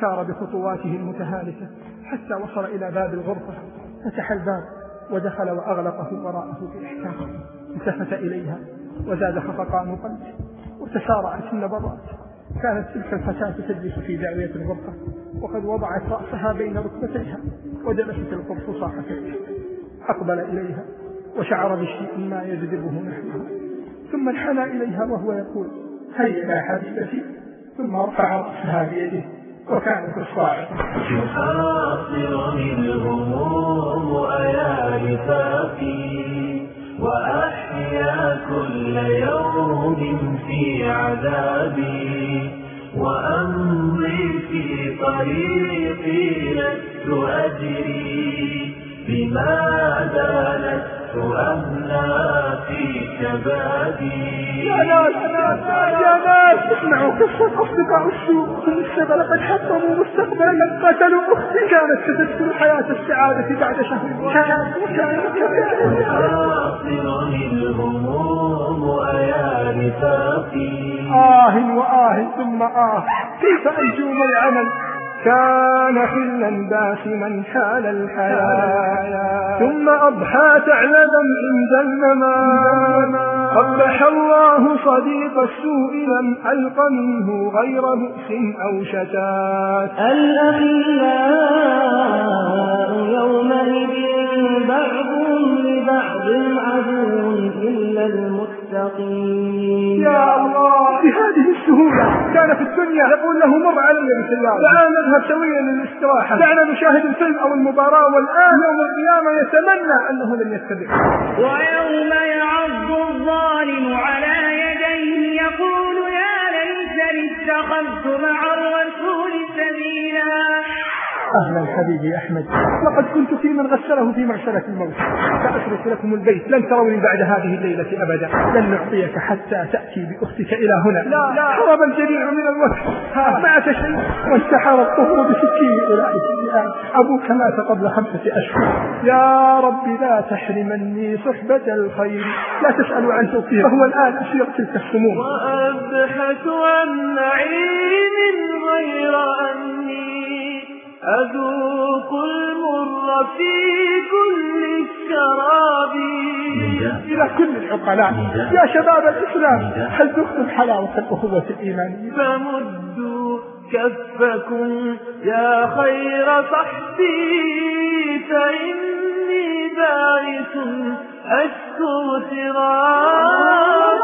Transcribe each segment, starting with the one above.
سار بخطواته المتهالكة حتى وصل إلى باب الغرفة فتح الباب ودخل وأغلقه وراءه بإحكام التفت إليها وزاد خفقان قلبه وتسارعت النبضات. كانت تلك الفتاة تجلس في داعية الغرفة وقد وضعت رأسها بين ركبتيها وجلست القرص صاحتين أقبل إليها وشعر بشيء ما يجذبه نحوها. ثم انحنى إليها وهو يقول هيا يا حبيبتي. ثم رفع رأسها بيده وكانت الصاعقة تحاصرني الهموم أيا رفاقي وأحيا كل يوم في عذابي وأمضي في طريقي لست أدري بماذا لست أمنى في كبادي يا ناس يا ناس اسمعوا قصة أصدقاء السوء هم السبب لقد حطموا مستقبلا قتلوا أختي. كانت ستدخل حياة السعادة بعد شهر. تحاصرني الهموم أيا رفاقي آه وآه ثم آه كيف أنجو من العمل؟ كان خلا باسما حال الحياة. ثم أضحى ثعلبا عند الممات قبح الله صديق السوء لم ألق منه غير بؤس أو شتات. الأخلاء يومئذ بعضهم لبعض عدو إلا المتقين. يا الله بهذه السهولة كان في الدنيا يقول له مر علي بسيارة تعال نذهب سويا للاستراحة. دعنا نشاهد الفيلم أو المباراة والآن يوم القيامة يتمنى أنه لم يتبع ويوم يعض الظالم على يديه يقول يا ليتني اتخذت مع الرسول أهلا حبيبي أحمد. لقد كنت في من غسله في معشرة الموت. سأترك لكم البيت. لن تروني بعد هذه الليلة أبدا. لن نعطيك حتى تأتي بأختك إلى هنا. لا لا. هرب الجميع من الوقت. معك شيء. وانتحر الطهر بسكين أولئك الآن أبوك مات قبل خمسة أشهر. يا رب لا تحرمني صحبة الخير. لا تسألوا عن توفيق. فهو الآن أسير تلك السموم. وأبحث عن نعيم غير أني أذوق المر في كل الشراب. إلى كل العقلاء. يا شباب الإسلام هل ذقتم حلاوة الأخوة الإيمانية فمدوا كفكم. يا خير صحبي فإني باعث أشكو سراب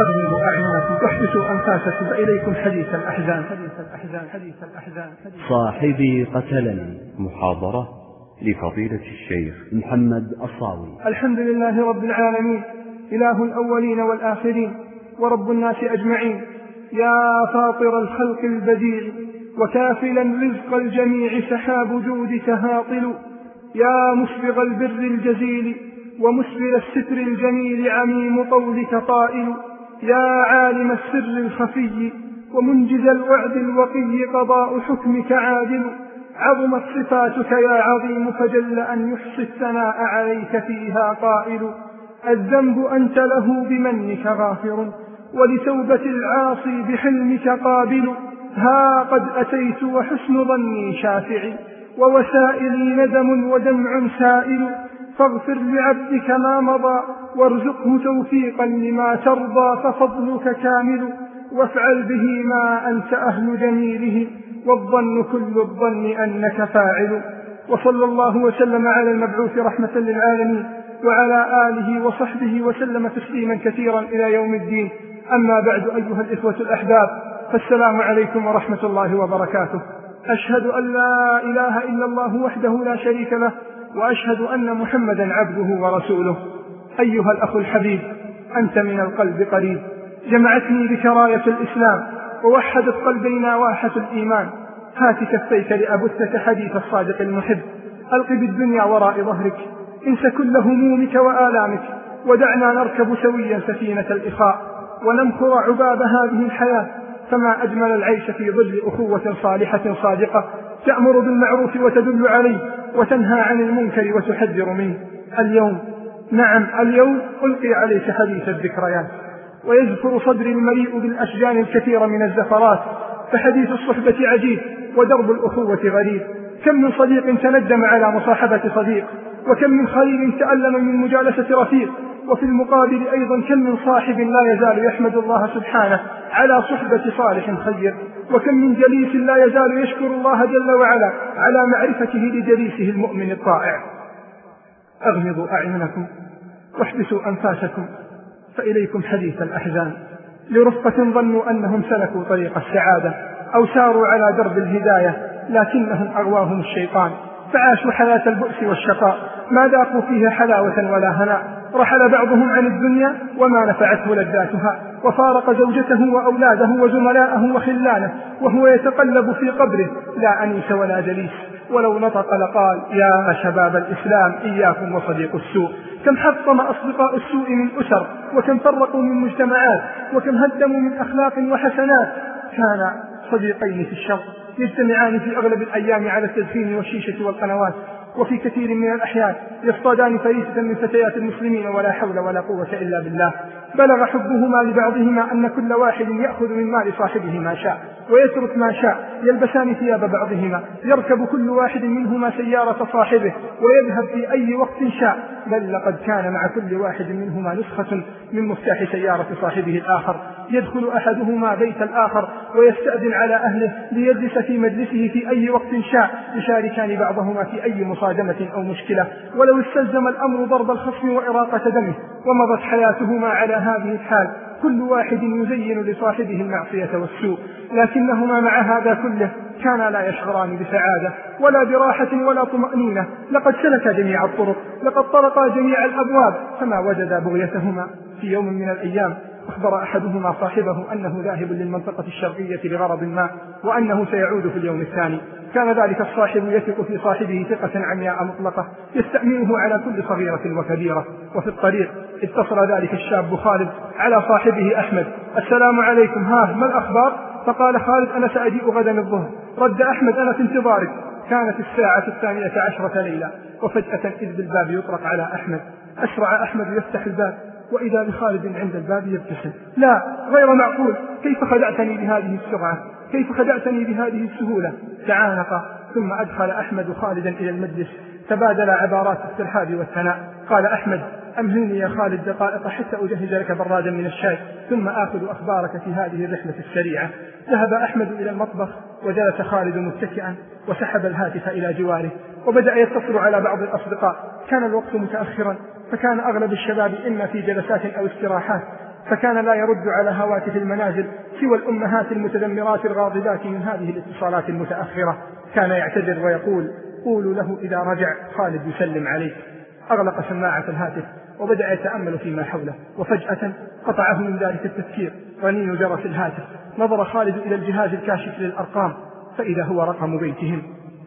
أغمضوا أعينكم واحبسوا أنفاسكم فإليكم حديث الأحزان حديث الأحزان حديث الأحزان صاحبي قتلني. محاضرة لفضيلة الشيخ محمد الصاوي الحمد لله رب العالمين إله الأولين والآخرين ورب الناس أجمعين. يا فاطر الخلق البديع وكافلا رزق الجميع سحاب جودك هاطل. يا مسبغ البر الجزيل ومسبل الستر الجميل عميم قولك طائل. يا عالم السر الخفي ومنجز الوعد الوقي قضاء حكمك عادل عظمت صفاتك يا عظيم فجل أن يحصي الثناء عليك فيها قائل الذنب أنت له بمنك غافر ولتوبة العاصي بحلمك قابل ها قد أتيت وحسن ظني شافعي ووسائلي ندم ودمع سائل فاغفر لعبدك ما مضى وارزقه توفيقا لما ترضى ففضلك كامل وافعل به ما أنت أهل جميله والظن كل الظن أنك فاعل وصلى الله وسلم على المبعوث رحمة للعالمين وعلى آله وصحبه وسلم تسليما كثيرا إلى يوم الدين. أما بعد أيها الإخوة الأحباب فالسلام عليكم ورحمة الله وبركاته. أشهد أن لا إله إلا الله وحده لا شريك له وأشهد أن محمدا عبده ورسوله. أيها الأخ الحبيب أنت من القلب قريب. جمعتني بك راية الإسلام. ووحدت قلبينا واحة الإيمان. هات كفيك لأبثك حديث الصادق المحب. ألق بالدنيا وراء ظهرك. انس كل همومك وآلامك. ودعنا نركب سويا سفينة الإخاء. ونمكر عباب هذه الحياة. فما أجمل العيش في ظل أخوة صالحة صادقة. تأمر بالمعروف وتدل عليه. وتنهى عن المنكر وتحذر منه. اليوم نعم اليوم ألقي عليك حديث الذكريات. ويذكر صدري المليء بالأشجان الكثيرة من الزفرات فحديث الصحبة عجيب ودرب الأخوة غريب. كم من صديق تندم على مصاحبة صديق وكم من خليل تألم من مجالسة رفيق وفي المقابل أيضا كم من صاحب لا يزال يحمد الله سبحانه على صحبة صالح خير وكم من جليس لا يزال يشكر الله جل وعلا على معرفته لجليسه المؤمن الطائع. أغمضوا أعينكم واحبسوا أنفاسكم فإليكم حديث الأحزان. لرفقة ظنوا أنهم سلكوا طريق السعادة أو ساروا على درب الهداية لكنهم أغواهم الشيطان. فعاشوا حياة البؤس والشقاء. ما ذاقوا فيها حلاوة ولا هناء رحل بعضهم عن الدنيا وما نفعته لذاتها. وفارق زوجته وأولاده وزملاءه وخلانه. وهو يتقلب في قبره. لا أنيس ولا جليس. ولو نطق لقال يا شباب الإسلام إياكم وصديق السوء. كم حطم أصدقاء السوء من أسر. وكم فرقوا من مجتمعات. وكم هدموا من أخلاق وحسنات. كان صديقين في الشر. يجتمعان في أغلب الأيام على التدخين والشيشة والقنوات وفي كثير من الأحيان يصطادان فريسة من فتيات المسلمين ولا حول ولا قوة إلا بالله. بلغ حبهما لبعضهما أن كل واحد يأخذ من مال صاحبه ما شاء ويترك ما شاء يلبسان ثياب بعضهما يركب كل واحد منهما سيارة صاحبه ويذهب في أي وقت شاء. بل لقد كان مع كل واحد منهما نسخة من مفتاح سيارة صاحبه الآخر. يدخل أحدهما بيت الآخر ويستأذن على أهله ليجلس في مجلسه في أي وقت شاء يشاركان بعضهما في أي مصادمة أو مشكلة. ولو استلزم الأمر ضرب الخصم وإراقة دمه ومضت حياتهما على هذه الحال كل واحد يزين لصاحبه المعصية والسوء. لكنهما مع هذا كله كانا لا يشعران بسعادة ولا براحة ولا طمأنينة. لقد سلكا جميع الطرق لقد طرقا جميع الأبواب فما وجدا بغيتهما في يوم من الأيام. أخبر أحدهما صاحبه أنه ذاهب للمنطقة الشرقية لغرض ما وأنه سيعود في اليوم الثاني. كان ذلك الصاحب يثق في صاحبه ثقة عمياء مطلقة يستأمنه على كل صغيرة وكبيرة. وفي الطريق اتصل ذلك الشاب خالد على صاحبه أحمد. السلام عليكم ها ما الأخبار؟ فقال خالد أنا سأجيء غدا الظهر. رد أحمد أنا في انتظارك. كانت الساعة الثانية عشرة ليلة وفجأة إذ بالباب يطرق على أحمد. أسرع أحمد يفتح الباب. وإذا بخالد عند الباب يبتسم. لا غير معقول. كيف خدعتني بهذه السرعة؟ كيف خدعتني بهذه السهولة؟ تعانق ثم أدخل أحمد خالدا إلى المجلس. تبادل عبارات الترحاب والثناء. قال أحمد أمهلني يا خالد دقائق حتى أجهز لك برادا من الشاي ثم آخذ أخبارك في هذه الرحلة السريعة. ذهب أحمد إلى المطبخ وجلس خالد متكئا وسحب الهاتف إلى جواره وبدأ يتصل على بعض الأصدقاء. كان الوقت متأخرا. فكان أغلب الشباب إما في جلسات أو استراحات فكان لا يرد على هواتف المنازل سوى الأمهات المتذمرات الغاضبات من هذه الاتصالات المتأخرة. كان يعتذر ويقول قولوا له إذا رجع خالد يسلم عليك. أغلق سماعة الهاتف وبدأ يتأمل فيما حوله وفجأة قطعه من ذلك التفكير. رنين جرس الهاتف نظر خالد إلى الجهاز الكاشف للأرقام فإذا هو رقم بيتهم.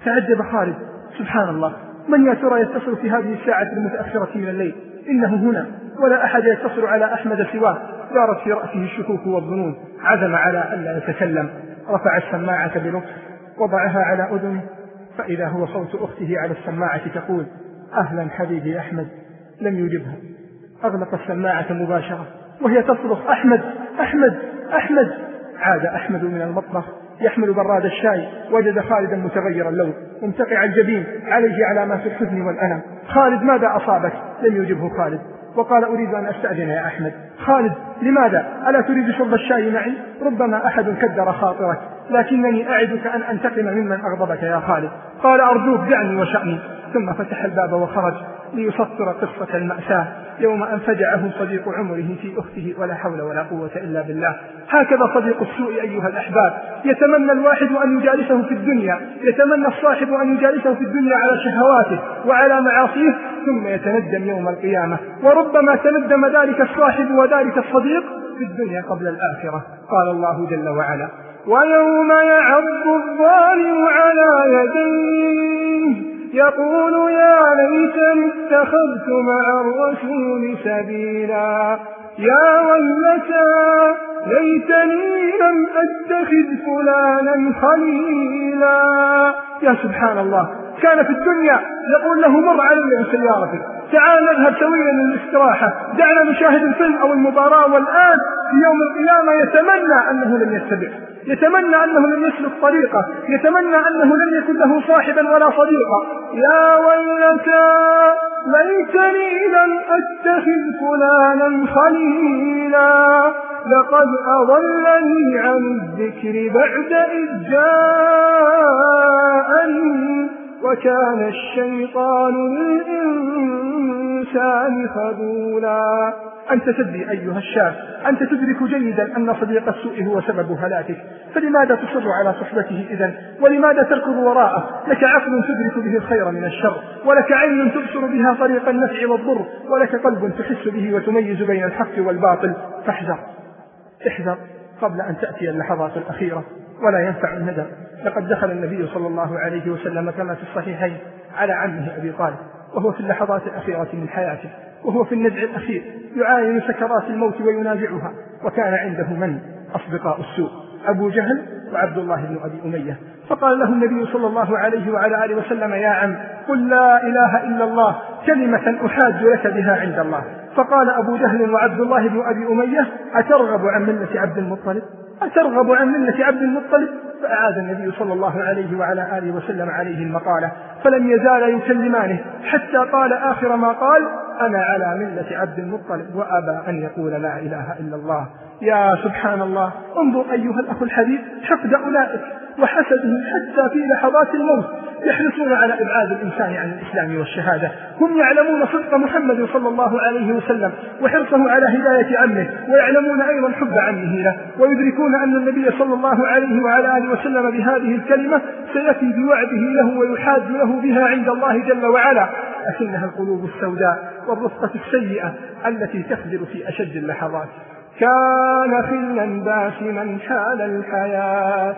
تعجب خالد سبحان الله. من يا ترى يتصل في هذه الساعة المتأخرة من الليل؟ إنه هنا ولا أحد يتصل على أحمد سواه. دارت في رأسه الشكوك والظنون. عزم على ألا يتكلم. رفع السماعة بلطف وضعها على أذنه. فإذا هو صوت أخته على السماعة تقول أهلا حبيبي أحمد. لم يجبها. أغلق السماعة مباشرة. وهي تصرخ أحمد! أحمد! أحمد! عاد أحمد من المطبخ. يحمل براد الشاي وجد خالدا متغير اللون ممتقع الجبين عليه علامات الحزن والألم. خالد ماذا أصابك؟ لم يجبه خالد. وقال أريد أن أستأذن يا أحمد. خالد لماذا؟ ألا تريد شرب الشاي معي؟ ربما أحد كدر خاطرك لكنني أعدك أن أنتقم ممن أغضبك يا خالد. قال أرجوك دعني وشأني. ثم فتح الباب وخرج ليسطر قصة المأساة يوم أن فجعه صديق عمره في أخته ولا حول ولا قوة إلا بالله. هكذا صديق السوء أيها الأحباب. يتمنى الواحد أن يجالسه في الدنيا يتمنى الصاحب أن يجالسه في الدنيا على شهواته وعلى معاصيه ثم يتندم يوم القيامة. وربما تندم ذلك الصاحب وذلك الصديق في الدنيا قبل الآخرة. قال الله جل وعلا ويوم يعض الظالم على يديه يقول يا ليتني اتخذت مع الرسول سبيلا. يا ويلتى ليتني لم أتخذ فلانا خليلا يا سبحان الله كان في الدنيا يقول له مر علي بسيارتك. تعال نذهب سويا للاستراحة. دعنا نشاهد الفيلم أو المباراة والآن في يوم القيامة يتمنى أنه لم يتبع. يتمنى أنه لم يسلك طريقه. يتمنى أنه لم يكن له صاحبا ولا صديقا. يا ويلتى ليتني لم أتخذ فلانا خليلا. لقد أضلني عن الذكر بعد إذ جاءني. وكان الشيطان للإنسان خذولا. أنت تدري أيها الشاب أنت تدرك جيدا أن صديق السوء هو سبب هلاكك. فلماذا تصر على صحبته إذا ولماذا تركض وراءه؟ لك عقل تدرك به الخير من الشر ولك عين تبصر بها طريق النفع والضر ولك قلب تحس به وتميز بين الحق والباطل. فاحذر احذر قبل أن تأتي اللحظات الأخيرة. ولا ينفع الندم. لقد دخل النبي صلى الله عليه وسلم كما في الصحيحين على عمه أبي طالب وهو في اللحظات الأخيرة من حياته وهو في النزع الأخير يعاين سكرات الموت وينازعها وكان عنده من؟ أصدقاء السوء أبو جهل وعبد الله بن أبي أمية. فقال له النبي صلى الله عليه وعلى آله وسلم يا عم قل لا إله إلا الله كلمة أحاج لك بها عند الله. فقال أبو جهل وعبد الله بن أبي أمية أترغب عن ملة عبد المطلب؟ أترغب عن ملة عبد المطلب؟ فأعاد النبي صلى الله عليه وعلى آله وسلم عليه المقالة. فلم يزالا يكلمانه حتى قال آخر ما قال أنا على ملة عبد المطلب وأبى أن يقول لا إله إلا الله. يا سبحان الله انظر أيها الأخ الحبيب حقد أولئك. وحسده حتى في لحظات الموت يحرصون على إبعاد الإنسان عن الإسلام والشهادة. هم يعلمون صدق محمد صلى الله عليه وسلم وحرصه على هداية عمه ويعلمون أيضا حب عمه له ويدركون أن النبي صلى الله عليه وعلى آله وسلم بهذه الكلمة سيفي بوعده له ويحاد له بها عند الله جل وعلا. لكنها القلوب السوداء والرفقة السيئة التي تخذل في أشد اللحظات. كان خلا باسما حال الحياة.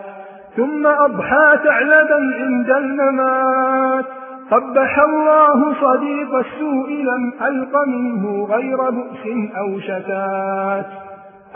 ثم أضحى ثعلبا عند الممات. قبح الله صديق السوء لم ألق منه غير بؤس أو شتات.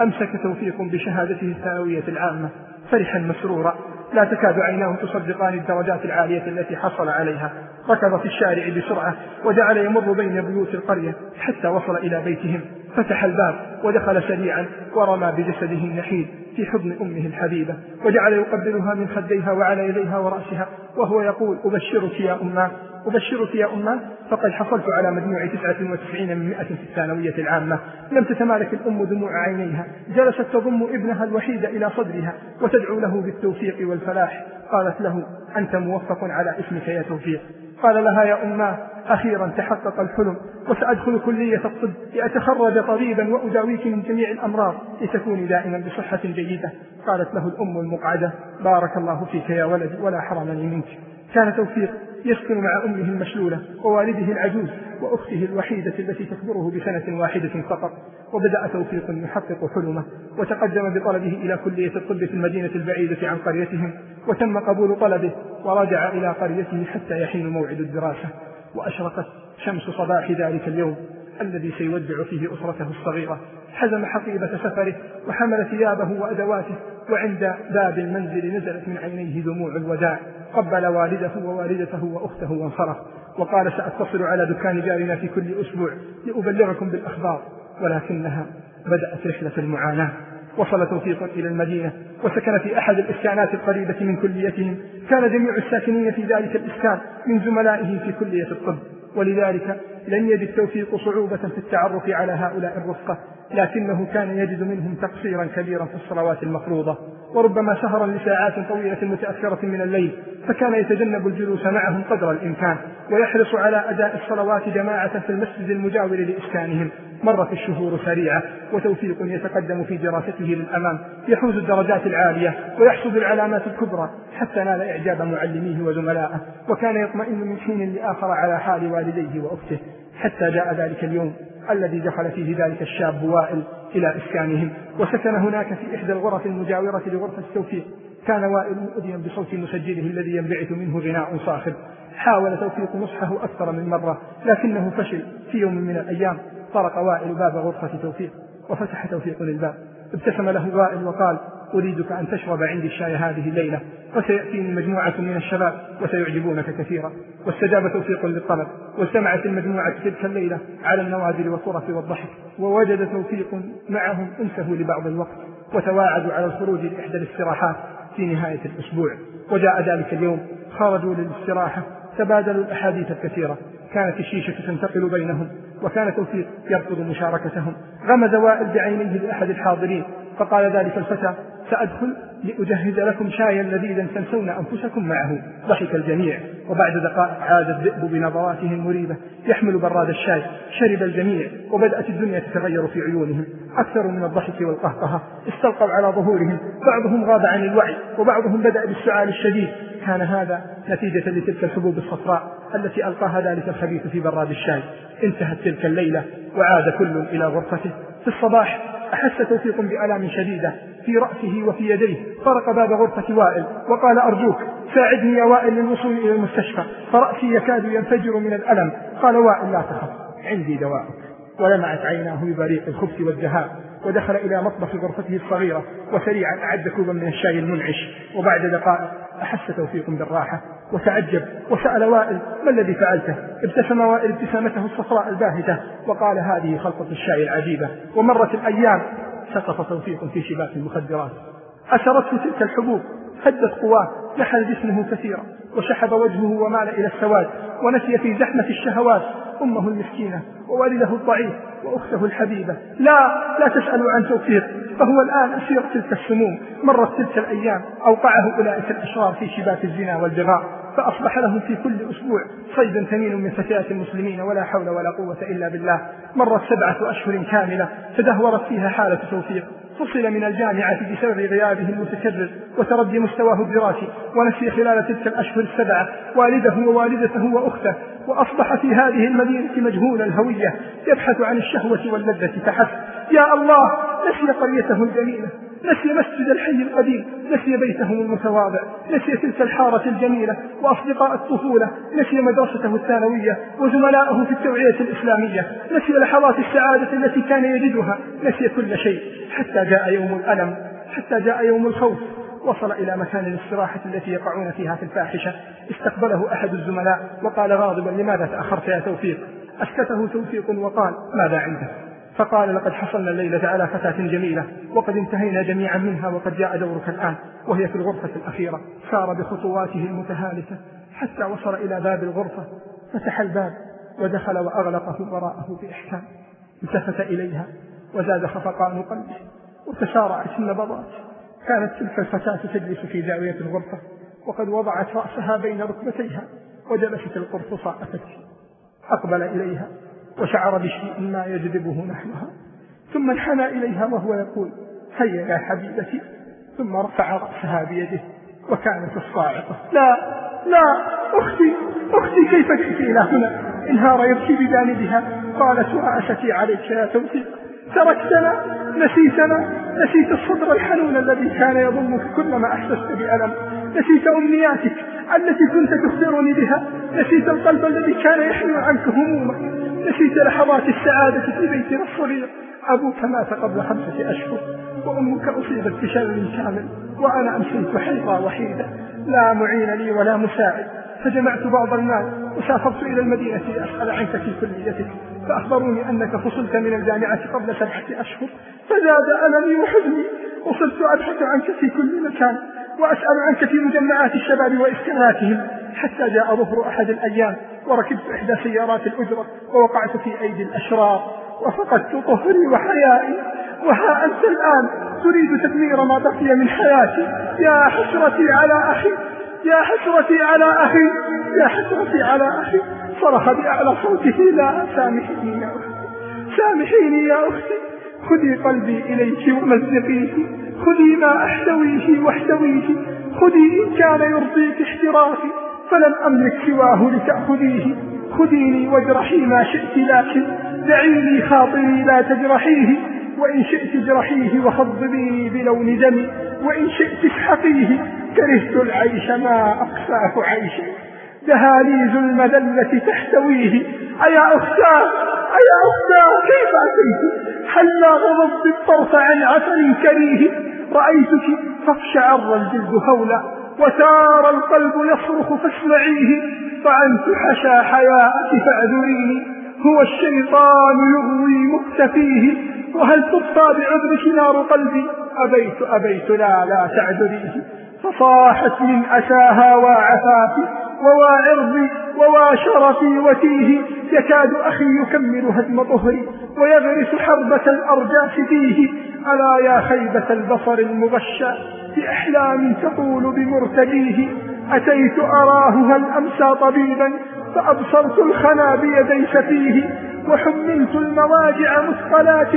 أمسك توفيق بشهادته الثانوية العامة فرحا مسرورا. لا تكاد عيناه تصدقان الدرجات العالية التي حصل عليها. ركض في الشارع بسرعة وجعل يمر بين بيوت القرية حتى وصل إلى بيتهم. فتح الباب ودخل سريعا ورمى بجسده النحيل في حضن أمه الحبيبة وجعل يقبلها من خديها وعلى يديها ورأسها وهو يقول أبشرك يا أماه أبشرك يا أمة فقد حصلت على مجموع تسعة وتسعين من مئة في الثانوية العامة لم تتمالك الأم دموع عينيها جلست تضم ابنها الوحيد إلى صدرها وتدعو له بالتوفيق والفلاح. قالت له أنت موفق على اسمك يا توفيق. قال لها يا أماه أخيرا تحقق الحلم وسأدخل كلية الطب لأتخرج طبيبا وأداويك من جميع الأمراض لتكوني دائما بصحة جيدة. قالت له الأم المقعدة بارك الله فيك يا ولدي ولا حرمني منك. كان توفيق يسكن مع أمه المشلولة ووالده العجوز. وأخته الوحيدة التي تكبره بسنة واحدة فقط وبدأ توفيق يحقق حلمه وتقدم بطلبه إلى كلية الطب في المدينة البعيدة عن قريتهم وتم قبول طلبه ورجع إلى قريته حتى يحين موعد الدراسة. وأشرقت شمس صباح ذلك اليوم الذي سيودع فيه أسرته الصغيرة. حزم حقيبة سفره وحمل ثيابه وأدواته وعند باب المنزل نزلت من عينيه دموع الوداع. قبل والده ووالدته وأخته وانصرف وقال سأتصل على دكان جارنا في كل أسبوع لأبلغكم بالأخبار ولكنها بدأت رحلة المعاناة وصل توفيق إلى المدينة وسكن في أحد الإسكانات القريبة من كليتهم كان جميع الساكنين في ذلك الإسكان من زملائه في كلية الطب ولذلك لم يجد توفيق صعوبة في التعرف على هؤلاء الرفقة لكنه كان يجد منهم تقصيرا كبيرا في الصلوات المفروضة. وربما سهرا لساعات طويلة متأخرة من الليل فكان يتجنب الجلوس معهم قدر الإمكان ويحرص على أداء الصلوات جماعة في المسجد المجاور لإسكانهم. مرت الشهور سريعة وتوفيق يتقدم في دراسته للأمام يحوز الدرجات العالية ويحصد العلامات الكبرى حتى نال إعجاب معلميه وزملائه وكان يطمئن من حين لآخر على حال والديه وأخته حتى جاء ذلك اليوم الذي دخل فيه ذلك الشاب وائل إلى إسكانهم. وسكن هناك في إحدى الغرف المجاورة لغرفة التوفيق. كان وائل مؤذيا بصوت مسجله الذي ينبعث منه غناء صاخب. حاول توفيق نصحه أكثر من مرة لكنه فشل في يوم من الأيام. طرق وائل باب غرفة توفيق وفتح توفيق الباب ابتسم له وائل وقال أريدك أن تشرب عندي الشاي هذه الليلة وسيأتيني مجموعة من الشباب وسيعجبونك كثيرا. واستجاب توفيق للطلب واجتمعت المجموعة تلك الليلة على النوادر والطرف والضحك ووجد توفيق معهم أنسه لبعض الوقت وتواعدوا على الخروج لإحدى الاستراحات في نهاية الأسبوع. وجاء ذلك اليوم خرجوا للاستراحة تبادلوا الأحاديث الكثيرة كانت الشيشة تنتقل بينهم. وكان توفيق يرفض مشاركتهم. غمز وائل بعينيه لأحد الحاضرين فقال ذلك الفتى سأدخل لأجهز لكم شايا لذيذا تنسون أنفسكم معه. ضحك الجميع وبعد دقائق عاد الذئب بنظراته المريبة يحمل براد الشاي شرب الجميع وبدأت الدنيا تتغير في عيونهم. أكثر من الضحك والقهقهة استلقوا على ظهورهم بعضهم غاب عن الوعي وبعضهم بدأ بالسعال الشديد كان هذا نتيجة لتلك الحبوب الصفراء التي ألقاها ذلك الخبيث في براد الشاي انتهت تلك الليلة وعاد كل إلى غرفته. في الصباح أحس توفيق بألام شديدة في رأسه وفي يديه. طرق باب غرفة وائل وقال أرجوك ساعدني يا وائل للوصول إلى المستشفى. فرأسي يكاد ينفجر من الألم. قال وائل لا تخف عندي دواءك. ولمعت عيناه ببريق الخبز والذهاب. ودخل إلى مطبخ غرفته الصغيرة وسريعا أعد كوبا من الشاي المنعش. وبعد دقائق أحس توفيق بالراحة وتعجب وسأل وائل ما الذي فعلته؟ ابتسم وائل ابتسامته الصفراء الباهتة وقال هذه خلطة الشاي العجيبة ومرت الأيام. سقط توفيق في شباك المخدرات. أسرته تلك الحبوب هدت قواه نحل جسمه كثيرا وشحب وجهه ومال إلى السواد ونسي في زحمة الشهوات أمه المسكينة ووالده الضعيف وأخته الحبيبة. لا لا تسألوا عن توفيق فهو الآن أسير تلك السموم. مرت تلك الأيام أوقعه أولئك الأشرار في شباك الزنا والبغاء فأصبح لهم في كل أسبوع صيد ثمين من فتيات المسلمين ولا حول ولا قوة إلا بالله. مرت سبعة أشهر كاملة تدهورت فيها حالة توفيق. فصل من الجامعة بسبب غيابه المتكرر وتردي مستواه الدراسي ونسي خلال تلك الأشهر السبعة والده ووالدته وأخته وأصبح في هذه المدينة مجهول الهوية يبحث عن الشهوة واللذة فحسب. يا الله نسي قريته الجميلة نسي مسجد الحي القديم نسي بيته المتواضع نسي تلك الحارة الجميلة وأصدقاء الطفولة نسي مدرسته الثانوية وزملائه في التوعية الإسلامية نسي لحظات السعادة التي كان يجدها نسي كل شيء حتى جاء يوم الألم حتى جاء يوم الخوف. وصل إلى مكان الاستراحة التي يقعون فيها في الفاحشة. استقبله أحد الزملاء وقال غاضبا لماذا تأخرت يا توفيق؟ أسكته توفيق وقال ماذا عندك فقال لقد حصلنا الليلة على فتاة جميلة وقد انتهينا جميعا منها وقد جاء دورك الآن وهي في الغرفة الأخيرة. سار بخطواته المتهالكة حتى وصل إلى باب الغرفة فتح الباب ودخل وأغلقه وراءه بإحكام التفت إليها وزاد خفقان قلبه وتسارعت النبضات. كانت تلك الفتاة تجلس في زاوية الغرفة وقد وضعت رأسها بين ركبتيها وجلست القرفصاء تبكي أقبل إليها وشعر بشيء ما يجذبه نحوها ثم انحنى إليها وهو يقول هيا يا حبيبتي. ثم رفع رأسها بيده وكانت الصاعقة لا لا أختي أختي كيف جئت إلى هنا؟ انهار يبكي بجانبها. قالت وأشتي عليك يا توفيق تركتنا نسيتنا نسيت الصدر الحنون الذي كان يضمك كلما أحسست بألم. نسيت أمنياتك التي كنت تخبرني بها. نسيت القلب الذي كان يحمل عنك همومك. نسيت لحظات السعادة في بيتنا الصغير. أبوك مات قبل خمسة أشهر وأمك أصيبت بشلل كامل وأنا أمسيت حيضة وحيدة. لا معين لي ولا مساعد. فجمعت بعض المال وسافرت إلى المدينة لأسأل عنك في كليتك. فأخبروني أنك فصلت من الجامعة قبل سبعة أشهر فزاد ألمي وحزني وصرت أبحث عنك في كل مكان وأسأل عنك في مجمعات الشباب وإسكاناتهم حتى جاء ظهر أحد الأيام وركبت إحدى سيارات الأجرة ووقعت في أيدي الأشرار وفقدت طهري وحيائي. وها أنت الآن تريد تدمير ما بقي من حياتي يا حسرتي على أخي. يا حسرتي على أخي يا حسرتي على أخي. صرخ بأعلى صوته لا سامحيني يا أختي. سامحيني يا أختي. خذي قلبي إليك ومزقيه. خذي ما أحتويه واحتويه. خذي إن كان يرضيك احترافي فلم أملك سواه لتأخذيه. خذيني واجرحي ما شئت لكن دعيني خاطري لا تجرحيه. وإن شئت اجرحيه وخضبيني بلون دمي. وإن شئت اسحقيه كرهت العيش ما أقساه عيشي. دهاليز المذلة تحتويه. أيا أختاه أيا أختاه كيف أتيت؟ هلا غضبت الطرف عن عسل كريه. رأيتك فاقشعر الجلد هولا وسار القلب يصرخ فاسمعيه. طعنت حشا حياءك فاعذريني هو الشيطان يغوي مكتفيه. وهل تبقى بعذرك نار قلبي؟ أبيت أبيت لا لا تعذريه فصاحت من أساها وعفافي ووا عرضي ووا شرفي وتيه. يكاد أخي يكمل هدم طهري ويغرس حربة الأرجاس فيه. ألا يا خيبة البصر المغشى بأحلام تطول بمرتديه؟ أتيت أراه هل أمسى طبيبا فأبصرت الخنا بيدي سفيه وحملت المواجع مثقلات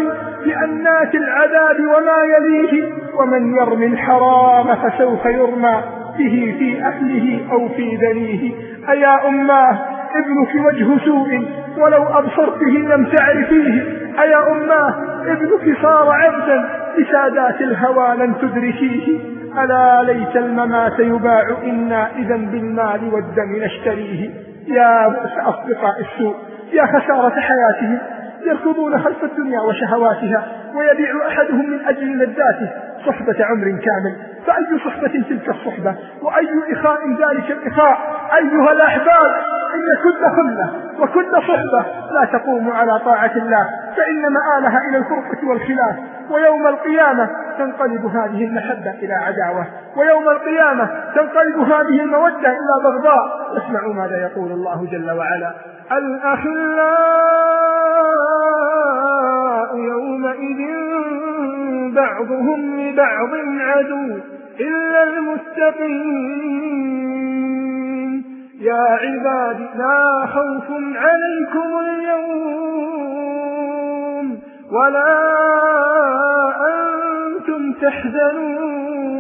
بأنات العذاب وما يليه ومن يرمي الحرام فسوف يرمى به في أهله أو في بنيه أيا أماه ابنك وجه سوء ولو أبصرته لم تعرفيه. أيا أماه ابنك صار عبدا لسادات الهوى لن تدركيه. ألا ليت الممات يباع إنا إذا بالمال والدم نشتريه. يا بؤس أصدقاء السوء يا خسارة حياتهم يركضون خلف الدنيا وشهواتها ويبيع أحدهم من أجل لذاته. صحبة عمر كامل فأي صحبة تلك الصحبة؟ وأي إخاء ذلك الإخاء؟ أيها الأحباب إن كل خلة وكل صحبة لا تقوم على طاعة الله فإن مآلها إلى الفرقة والخلاف ويوم القيامة تنقلب هذه المحبة إلى عداوة ويوم القيامة تنقلب هذه المودة إلى بغضاء. اسمعوا ماذا يقول الله جل وعلا الأخلاء يومئذ بعضهم لبعض عدو إلا المتقين. يا عباد لا خوف عليكم اليوم ولا أنتم تحزنون.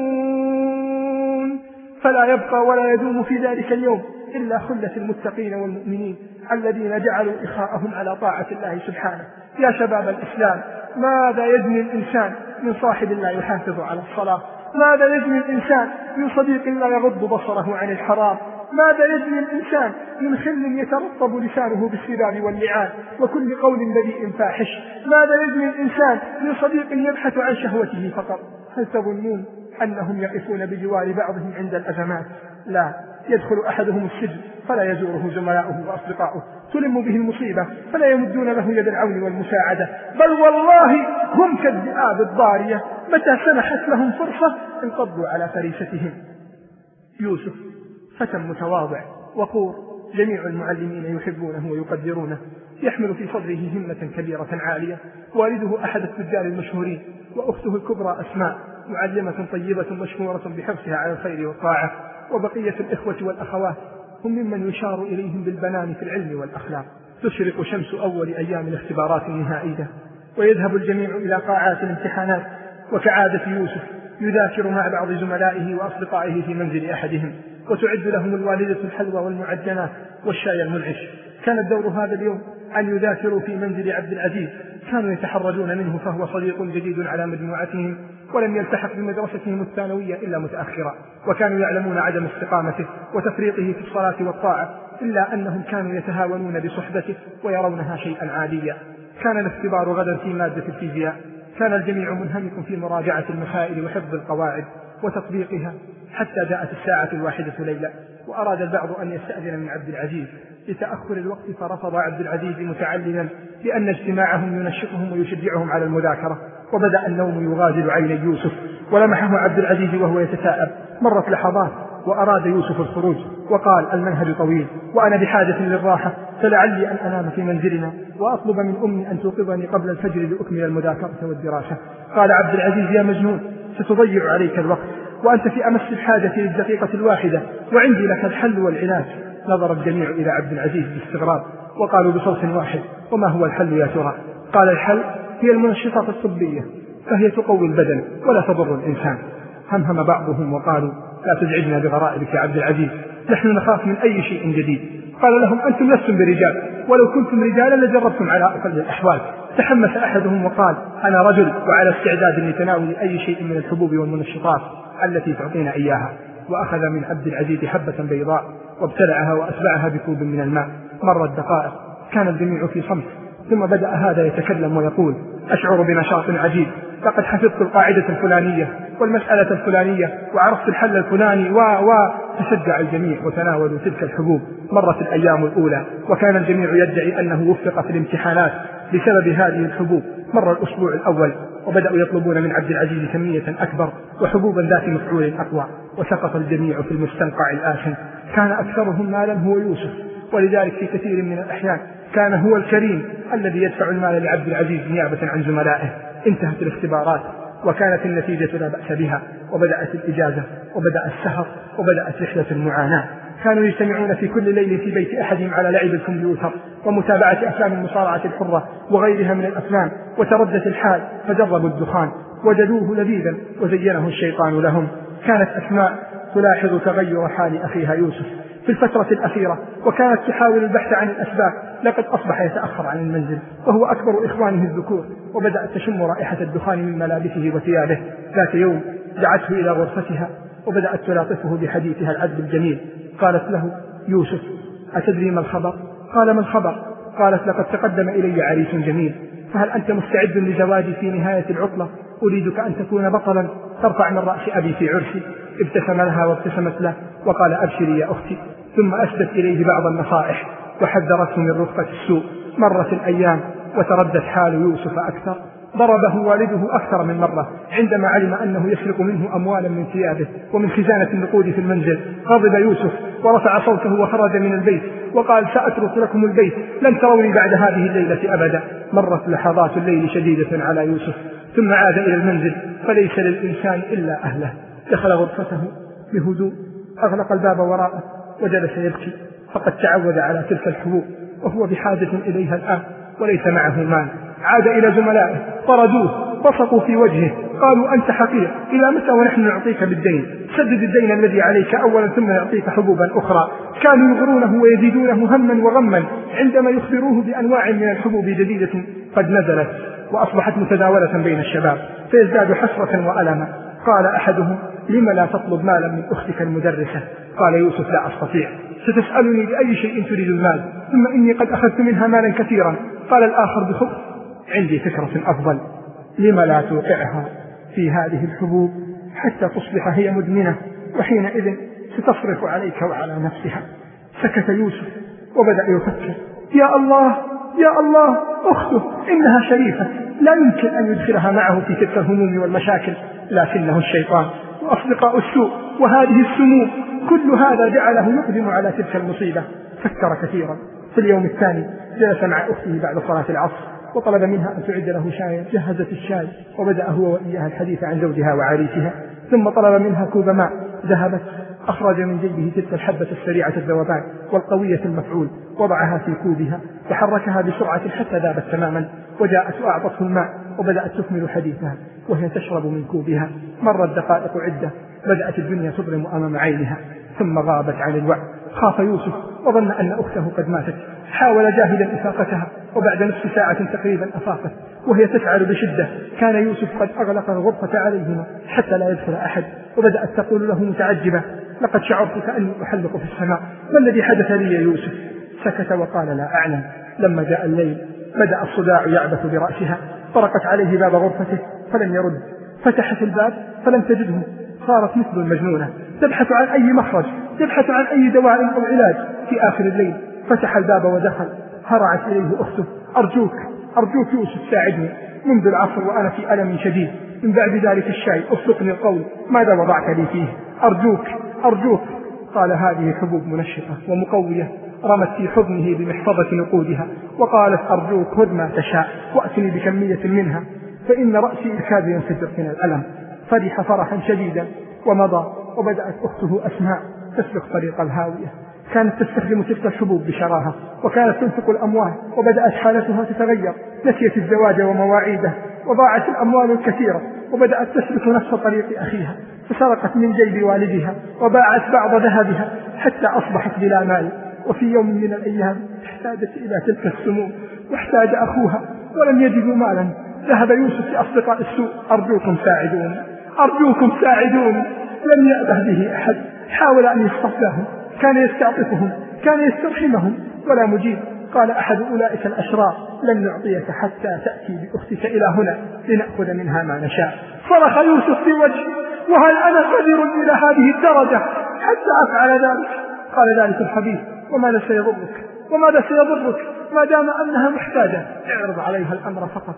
فلا يبقى ولا يدوم في ذلك اليوم إلا خلة المتقين والمؤمنين الذين جعلوا إخاءهم على طاعة الله سبحانه. يا شباب الإسلام ماذا يجني الإنسان من صاحب لا يحافظ على الصلاة؟ ماذا يجني الإنسان من صديق لا يغض بصره عن الحرام؟ ماذا يجني الإنسان من خل يترطب لسانه بالسباب واللعان وكل قول بذيء فاحش؟ ماذا يجني الإنسان من صديق يبحث عن شهوته فقط؟ هل تظنون أنهم يقفون بجوار بعضهم عند الأزمات؟ لا يدخل أحدهم السجن. فلا يزوره زملاؤه وأصدقاؤه. تلم به المصيبة فلا يمدون له يد العون والمساعدة. بل والله هم كالذئاب الضارية. متى سنحت لهم فرصة؟ انقضوا على فريستهم. يوسف فتى متواضع. وقور جميع المعلمين يحبونه ويقدرونه. يحمل في صدره همة كبيرة عالية. والده أحد التجار المشهورين. وأخته الكبرى أسماء. معلمة طيبة مشهورة بحرصها على الخير والطاعة. وبقية الإخوة والأخوات. هم ممن يشار إليهم بالبنان في العلم والأخلاق. تشرق شمس أول أيام الاختبارات النهائية ويذهب الجميع إلى قاعات الامتحانات. وكعادة يوسف يذاكر مع بعض زملائه وأصدقائه في منزل أحدهم وتعد لهم الوالدة الحلوى والمعجنات والشاي المنعش. كان الدور هذا اليوم أن يذاكروا في منزل عبد العزيز. كانوا يتحرجون منه فهو صديق جديد على مجموعتهم. ولم يلتحق بمدرستهم الثانوية إلا متأخرا وكانوا يعلمون عدم استقامته وتفريطه في الصلاة والطاعة إلا أنهم كانوا يتهاونون بصحبته ويرونها شيئا عاديا. كان الاختبار غدا في مادة الفيزياء. كان الجميع منهمك في مراجعة المسائل وحفظ القواعد وتطبيقها حتى جاءت الساعة الواحدة ليلة وأراد البعض أن يستأذن من عبد العزيز لتأخر الوقت فرفض عبد العزيز متعلما بأن اجتماعهم ينشطهم ويشجعهم على المذاكرة. وبدأ النوم يغادر عيني يوسف ولمحه عبد العزيز وهو يتثاءب مرت لحظات وأراد يوسف الخروج وقال المنهج طويل وأنا بحاجة للراحة فلعلي أن أنام في منزلنا وأطلب من أمي أن توقظني قبل الفجر لأكمل المذاكرة والدراسة. قال عبد العزيز يا مجنون ستضيع عليك الوقت وأنت في أمس الحاجة للدقيقة الواحدة وعندي لك الحل والعلاج. نظر الجميع إلى عبد العزيز باستغراب وقالوا بصوت واحد وما هو الحل يا ترى؟ قال الحل هي المنشطات الطبية فهي تقوي البدن ولا تضر الإنسان. همهم بعضهم وقالوا لا تزعجنا بغرائبك يا عبد العزيز نحن نخاف من أي شيء جديد. قال لهم أنتم لستم برجال ولو كنتم رجالا لجربتم على أقل الأحوال. تحمس أحدهم وقال أنا رجل وعلى استعداد لتناول أي شيء من الحبوب والمنشطات التي تعطينا إياها. وأخذ من عبد العزيز حبة بيضاء وابتلعها وأتبعها بكوب من الماء. مرت دقائق كان الجميع في صمت. ثم بدأ هذا يتكلم ويقول أشعر بنشاط عجيب. لقد حفظت القاعدة الفلانية والمسألة الفلانية وعرفت الحل الفلاني و و. تشجع الجميع وتناولوا تلك الحبوب. مرت الأيام الأولى وكان الجميع يدعي أنه وفق في الامتحانات بسبب هذه الحبوب. مر الأسبوع الأول وبدأوا يطلبون من عبد العزيز كمية أكبر وحبوبا ذات مفعول أقوى. وسقط الجميع في المستنقع الآخر. كان أكثرهم مالا هو يوسف. ولذلك في كثير من الأحيان كان هو الكريم الذي يدفع المال لعبد العزيز نيابة عن زملائه. انتهت الاختبارات وكانت النتيجة لا بأس بها وبدأت الإجازة وبدأ السهر وبدأت رحلة المعاناة. كانوا يجتمعون في كل ليل في بيت أحدهم على لعب الكمبيوتر ومتابعة أفلام المصارعة الحرة وغيرها من الأفلام وتردت الحال فجربوا الدخان وجدوه لذيذا وزينه الشيطان لهم. كانت أسماء تلاحظ تغير حال أخيها يوسف. في الفترة الأخيرة وكانت تحاول البحث عن الأسباب لقد أصبح يتأخر عن المنزل وهو أكبر إخوانه الذكور وبدأت تشم رائحة الدخان من ملابسه وثيابه. ذات يوم دعته إلى غرفتها وبدأت تلاطفه بحديثها العذب الجميل. قالت له يوسف أتدري ما الخبر؟ قال ما الخبر؟ قالت لقد تقدم إلي عريس جميل. فهل أنت مستعد لزواجي في نهاية العطلة؟ أريدك أن تكون بطلا ترفع من رأس أبي في عرسي ابتسم لها وابتسمت له وقال أبشري يا أختي. ثم أسدت إليه بعض النصائح وحذرته من رفقة السوء. مرت الأيام وتردت حال يوسف أكثر. ضربه والده أكثر من مرة عندما علم أنه يسرق منه أموالا من ثيابه ومن خزانة النقود في المنزل. غضب يوسف ورفع صوته وخرج من البيت وقال سأترك لكم البيت لن تروني بعد هذه الليلة أبدا. مرت لحظات الليل شديدة على يوسف ثم عاد إلى المنزل فليس للإنسان إلا أهله. دخل غرفته بهدوء أغلق الباب وراءه. وجلس يبكي فقد تعود على تلك الحبوب وهو بحاجة إليها الآن وليس معه مال. عاد إلى زملائه طردوه بسطوا في وجهه قالوا أنت حقير إلى متى ونحن نعطيك بالدين؟ سدد الدين الذي عليك أولا ثم نعطيك حبوبا أخرى. كانوا يغرونه ويزيدونه هما وغما عندما يخبروه بأنواع من الحبوب جديدة قد نزلت وأصبحت متداولة بين الشباب فيزداد حسرة وألما قال أحدهم لم لا تطلب مالا من أختك المدرسة؟ قال يوسف لا أستطيع. ستسألني بأي شيء تريد المال. ثم إني قد أخذت منها مالا كثيرا. قال الآخر بخبث عندي فكرة أفضل. لم لا توقعها في هذه الحبوب حتى تصبح هي مدمنة وحينئذ ستصرف عليك وعلى نفسها. سكت يوسف وبدأ يفكر. يا الله يا الله أخته إنها شريفة. لا يمكن أن يدخلها معه في تلك الهموم والمشاكل. لكنه الشيطان وأصدقاء السوء وهذه السموم كل هذا جعله يقدم على تلك المصيبة فكر كثيرا. في اليوم الثاني جلس مع أخته بعد صلاة العصر وطلب منها أن تعد له شايا جهزت الشاي وبدأ هو وإياها الحديث عن زوجها وعريسها. ثم طلب منها كوب ماء ذهبت أخرج من جيبه تلك الحبة السريعة الذوبان والقوية المفعول وضعها في كوبها وحركها بسرعة حتى ذابت تماما وجاءت وأعطته الماء وبدأت تكمل حديثها وهي تشرب من كوبها. مرت دقائق عدة بدأت الدنيا تظلم أمام عينها ثم غابت عن الوعي. خاف يوسف وظن أن أخته قد ماتت. حاول جاهدا إفاقتها وبعد نصف ساعة تقريبا أفاقت وهي تفعل بشدة. كان يوسف قد أغلق الغرفة عليهما حتى لا يدخل أحد وبدأت تقول له متعجبة لقد شعرت كأني أحلق في السماء ما الذي حدث لي يا يوسف؟ سكت وقال لا أعلم. لما جاء الليل بدأ الصداع يعبث برأسها طرقت عليه باب غرفته فلم يرد. فتحت الباب فلم تجده. صارت مثل المجنونة تبحث عن أي مخرج تبحث عن أي دواء أو علاج في آخر الليل. فتح الباب ودخل. هرعت إليه أخته. أرجوك أرجوك يوسف ساعدني. منذ العصر وأنا في ألم شديد. من بعد ذلك الشاي أصدقني القول. ماذا وضعت لي فيه؟ أرجوك أرجوك. قال هذه حبوب منشطة ومقوية رمت في حضنه بمحفظة نقودها. وقالت أرجوك خذ ما تشاء وأتني بكمية منها فإن رأسي يكاد ينفجر من الألم. فرح فرحا شديدا ومضى وبدأت أخته أسماء تسلك طريق الهاوية. كانت تستخدم تلك الحبوب بشراهة وكانت تنفق الأموال وبدأت حالتها تتغير نسيت الزواج ومواعيده وضاعت الأموال الكثيرة وبدأت تسلك نفس طريق أخيها. فسرقت من جيب والدها وباعت بعض ذهبها حتى أصبحت بلا مال. وفي يوم من الأيام احتاجت إلى تلك السموم واحتاج أخوها ولم يجدوا مالا. ذهب يوسف لأصدقاء السوء أرجوكم ساعدوني. أرجوكم ساعدوني. لم يأبه به أحد. حاول أن يصطفاهم كان يستعطفهم. كان يسترحمهم. ولا مجيب. قال أحد أولئك الأشرار لن نعطيك حتى تأتي بأختك إلى هنا لنأخذ منها ما نشاء. صرخ يوسف في وجهه. وهل أنا قدر إلى هذه الدرجة؟ حتى أفعل ذلك. قال ذلك الحبيب. وماذا سيضرك؟ وماذا سيضرك؟ ما دام أنها محتاجة اعرض عليها الأمر فقط.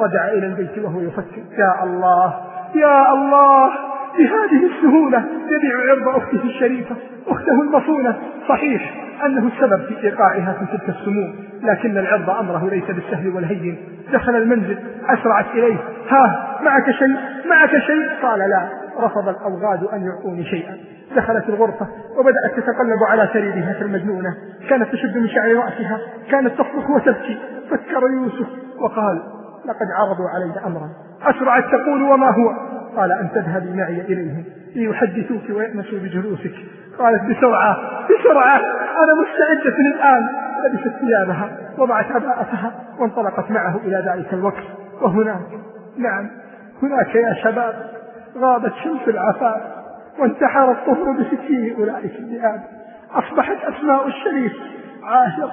رجع إلى البيت وهو يفكر. يا الله. يا الله بهذه السهولة يبيع عرض أخته الشريفة أخته المصونة. صحيح أنه السبب في إيقاعها في تلك السموم لكن العرض أمره ليس بالسهل والهين. دخل المنزل أسرعت إليه. ها معك شيء؟ معك شيء؟ قال لا. رفض الأوغاد أن يعطوني شيئا. دخلت الغرفة وبدأت تتقلب على سريرها كالمجنونة كانت تشد من شعر رأسها كانت تصرخ وتبكي. فكر يوسف وقال لقد عرضوا علي أمرا. أسرعت تقول وما هو؟ قال أن تذهبي معي إليهم ليحدثوك ويأنسوا بجلوسك. قالت بسرعة بسرعة أنا مستعدة الآن لبست ثيابها وضعت عباءتها وانطلقت معه إلى ذلك الوقت. وهناك نعم هناك يا شباب غابت شمس العفاف وانتحر الطهر بسكين أولئك الذئاب. أصبحت أسماء الشريف عاشق.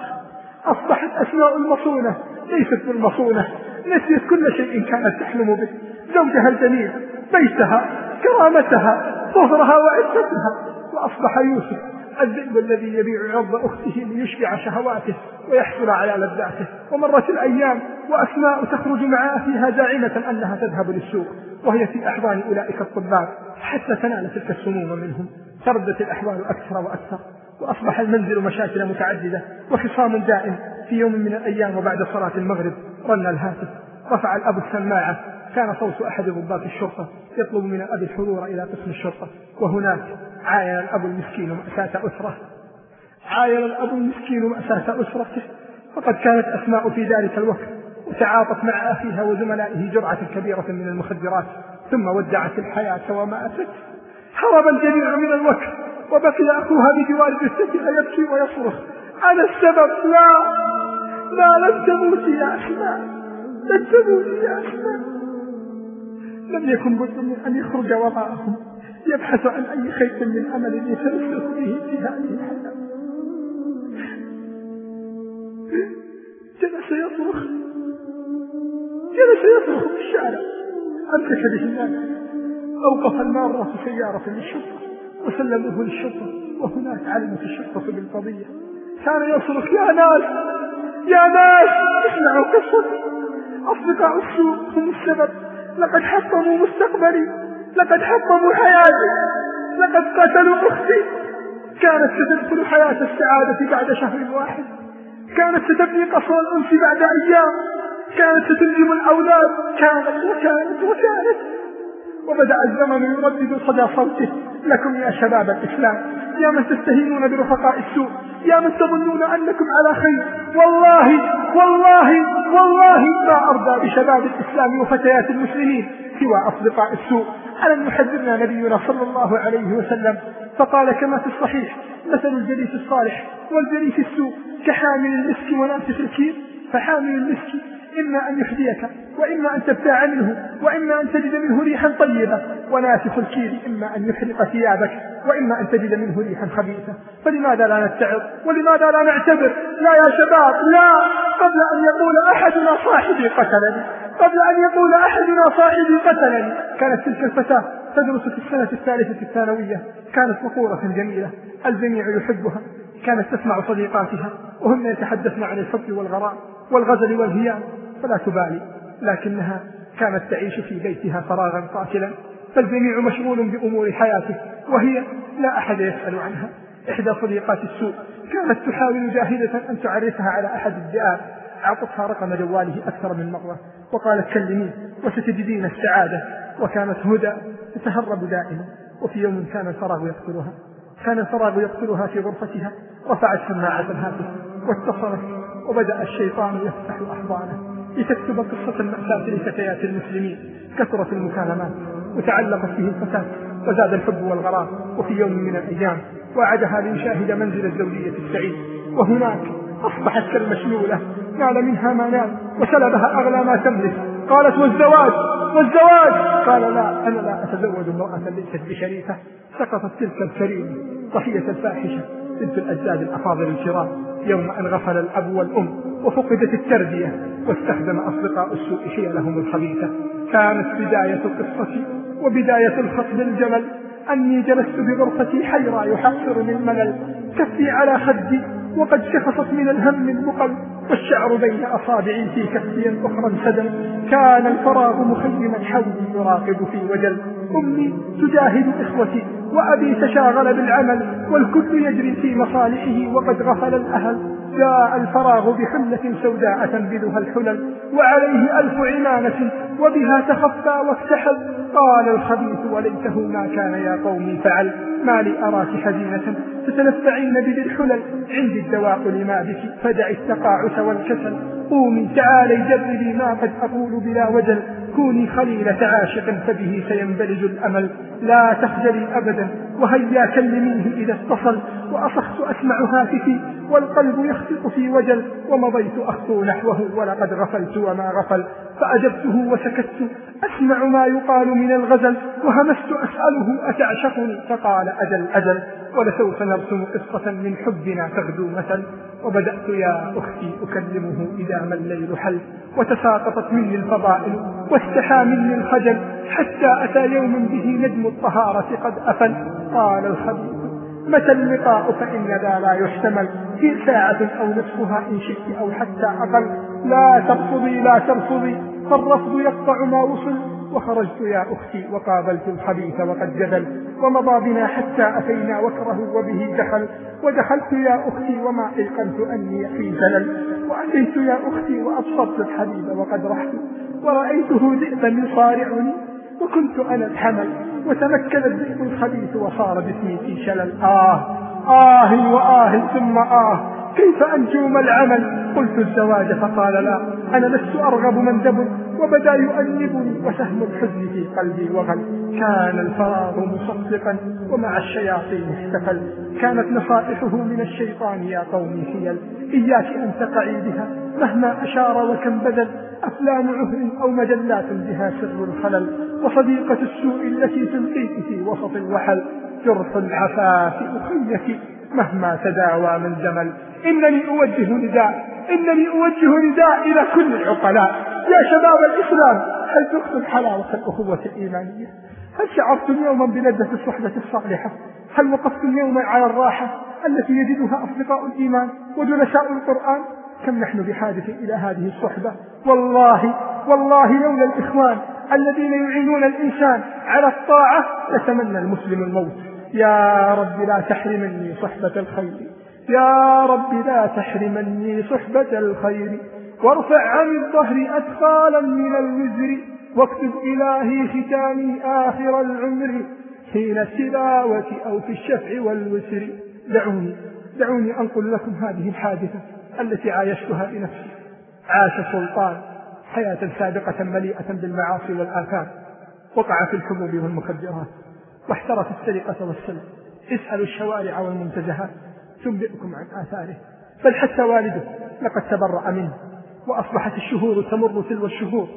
أصبحت أسماء المصونة ليست بالمصونة. نسيت كل شيء كانت تحلم به. زوجها الجميل بيتها كرامتها طهرها وعزتها. وأصبح يوسف الذئب الذي يبيع عرض أخته ليشبع شهواته ويحصل على لذاته. ومرت الأيام وأسماء تخرج مع أخيها زاعمة أنها تذهب للسوق وهي في أحضان أولئك الطباب حتى تنال تلك السموم منهم. تردت الأحوال أكثر وأكثر وأصبح المنزل مشاكل متعددة وخصام دائم. في يوم من الأيام وبعد صلاة المغرب رن الهاتف رفع الأب السماعة كان صوت أحد ضباط الشرطة يطلب من الأب الحضور إلى قسم الشرطة وهناك عاين الأب المسكين مأساة أسرة. عاين الأب المسكين مأساة أسرته فقد كانت أسماء في ذلك الوقت وتعاطت مع أخيها وزملائه جرعة كبيرة من المخدرات ثم ودعت الحياة وماتت. هرب الجميع من الوقت وبقي أخوها بجوار جثتها يبكي ويصرخ أنا السبب؟ لا! لا لن تموتي يا أسماء لن تموتي يا أسماء لم يكن بد من أن يخرج وراءهم يبحث عن أي خيط من أمل يتمسك به في هذه الحياة جلس يصرخ جلس يصرخ في الشارع. أمسك به الناس. أوقف المارة سيارة للشرطة وسلموه للشرطة. وهناك علمت الشرطة بالقضية. كان يصرخ يا ناس! يا ناس اسمعوا قصتي أصدقاء السوء هم السبب لقد حطموا مستقبلي. لقد حطموا حياتي. لقد قتلوا أختي. كانت ستدخل حياة السعادة بعد شهر واحد. كانت ستبني قصر الأنس بعد أيام. كانت ستلزم الأولاد. كانت وكانت وكانت. وبدأ الزمن يردد صدى صوته. لكم يا شباب الإسلام. يا من تستهينون برفقاء السوء يا من تظنون أنكم على خير. والله والله والله ما أرضى بشباب الإسلام وفتيات المسلمين سوى أصدقاء السوء. ألم يحذرنا نبينا صلى الله عليه وسلم؟ فقال كما في الصحيح مثل الجليس الصالح والجليس السوء كحامل المسك ونافخ الكير فحامل المسك إما أن يحذيك وإما أن تبتاع منه وإما أن تجد منه ريحا طيبة. وناسخ الكير إما أن يحرق ثيابك وإما أن تجد منه ريحا خبيثة. فلماذا لا نتعظ؟ ولماذا لا نعتبر؟ لا يا شباب لا! قبل أن يقول أحدنا صاحبي قتلني. قبل أن يقول أحدنا صاحبي قتلني. كانت تلك الفتاة تدرس في السنة الثالثة الثانوية. كانت فقورة جميلة. الجميع يحبها. كانت تسمع صديقاتها. وهن يتحدثن عن الحب والغراء والغزل والهيام فلا تبالي لكنها كانت تعيش في بيتها فراغا قاتلا فالجميع مشغول بأمور حياته وهي لا أحد يسأل عنها. إحدى صديقات السوء كانت تحاول جاهدة أن تعرفها على أحد الذئاب أعطتها رقم جواله أكثر من مرة وقالت كلميه وستجدين السعادة وكانت هدى تتهرب دائما وفي يوم كان الفراغ يقتلها كان الفراغ يقتلها في غرفتها رفعت سماعة الهاتف واتصلت وبدأ الشيطان يفتح أحضانه لتكتب قصة المأساة لفتيات المسلمين كثرت المكالمات وتعلقت به الفتاة وزاد الحب والغرام وفي يوم من الأيام وعدها ليشاهد منزل الزوجية السعيد. وهناك أصبحت كالمشلولة نال منها ما نال وسلبها أغلى ما تملك. قالت والزواج والزواج! قال لا أنا لا أتزوج امرأة ليست بشريفة سقطت تلك الكريمة ضحية الفاحشة. بنت الأجداد الأفاضل الكرام يوم أن غفل الأب والأم وفقدت التربية واستخدم أصدقاء السوء حيلهم الخبيثة. كانت بداية قصتي وبداية الخطب الجمل. أني جلست بغرفتي حيرى يحصرني الملل كفي على خدي وقد شخصت من الهم البقل والشعر بين أصابعي في كفي أخرى انسدم. كان الفراغ مخيما حولي يراقب في وجل. أمي تجاهد إخوتي وأبي تشاغل بالعمل والكل يجري في مصالحه وقد غفل الأهل. جاء الفراغ بحلة سوداء تنبذها الحلل وعليه ألف عمامة وبها تخفى واكتحل. قال الخبيث وليته ما كان يا قومي فعل ما لي أراك حزينة تتنفعين بذي الحلل. عندي الدواء لما بك فدعي التقاعس والكسل. قومي تعالي جربي ما قد أقول بلا وجل. كوني خليلة عاشق فبه سينبلج الأمل. لا تخجلي أبدا وهيا كلميه إذا اتصل. وأصخت أسمع هاتفي والقلب يخفق في وجل. ومضيت أخطو نحوه ولقد غفلت وما غفل. فأجبته وسكت. أسمع ما يقال من الغزل. وهمست أسأله أتعشقني فقال أجل أجل. ولسوف نرسم قصة من حبنا تغدو مثل وبدأت يا أختي أكلمه إذا ما الليل حل وتساقطت مني الفضائل واستحى مني الخجل حتى أتى يوم به نجم الطهارة قد أفل. قال الخبيث متى اللقاء فإن ذا لا يحتمل؟ في ساعة أو نصفها إن شئت أو حتى أقل. لا ترفضي لا ترفضي فالرفض يقطع ما وصل. وخرجت يا أختي وقابلت الخبيث وقد جدل. ومضى بنا حتى أتينا وكره وبه دخل. ودخلت يا أختي وما أيقنت أني في زلل. وأتيت يا أختي وأبصرت الحبيب وقد رحت. ورأيته ذئبا يصارعني. وكنت أنا الحمل. وتمكن الذئب الخبيث وصار جسمي في شلل. آه! آه وآه ثم آه. كيف أنجوم العمل؟ قلت الزواج فقال لا. أنا لست أرغب من دبر وبدا يؤنبني وسهم الحزن في قلبي وغل. كان الفراغ مصدقا ومع الشياطين احتفل. كانت نصائحه من الشيطان يا قومي حيل إياك أن تقعي بها مهما أشار وكم بذل أفلام عهر أو مجلات بها سر الخلل. وصديقة السوء التي تلقيك في وسط الوحل. جرح العفاف أخيك مهما تداوى من جمل. إنني أوجه نداء إنني أوجه نداء إلى كل العقلاء. يا شباب الإسلام هل تخطب حلاوة الأخوة الإيمانية؟ هل شعرتم يوما بلذة الصحبة الصالحة؟ هل وقفتم يوما على الراحة التي يجدها أصدقاء الإيمان وجلساء القرآن؟ كم نحن بحاجة إلى هذه الصحبة؟ والله والله لولا الإخوان الذين يعينون الإنسان على الطاعة لتمنى المسلم الموت. يا رب لا تحرمني صحبة الخير. يا رب لا تحرمني صحبة الخير. وارفع عن الظهر أثقالا من الوزر. واكتب إلهي ختامي آخر العمر. حين التلاوة أو في الشفع والوسر. دعوني دعوني أنقل لكم هذه الحادثة التي عايشتها بنفسي. عاش سلطان حياة سابقة مليئة بالمعاصي والآثام. وقع في الحبوب والمخدرات. واحترف السرقة والسلب اسألوا الشوارع والمنتزهات تنبئكم عن آثاره. بل حتى والده لقد تبرأ منه وأصبحت الشهور تمر تلو الشهور